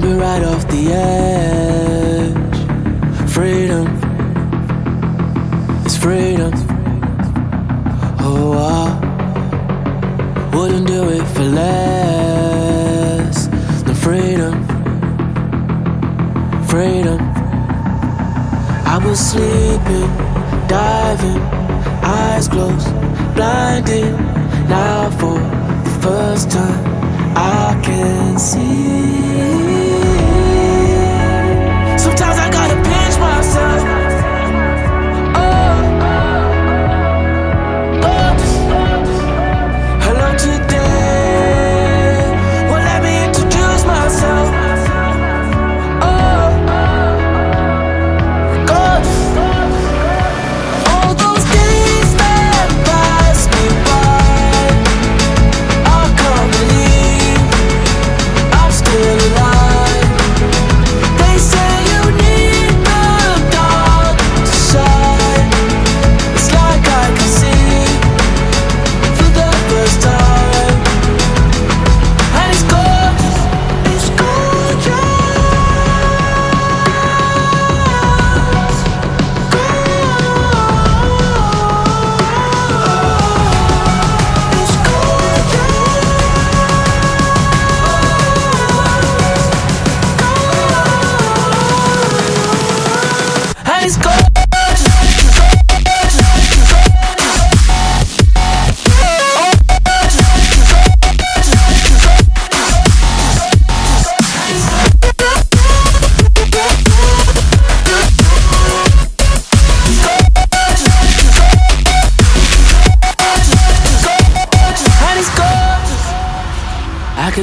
right off the edge. Freedom is freedom. Oh, I wouldn't do it for less than freedom. Freedom. I was sleeping, diving, eyes closed, blinded. Now for the first time, I can see.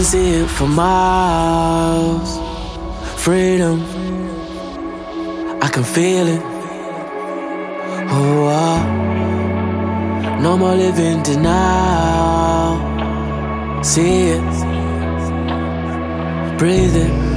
See it for miles. Freedom. I can feel it. Oh, I, no more living denial. See it. Breathe it.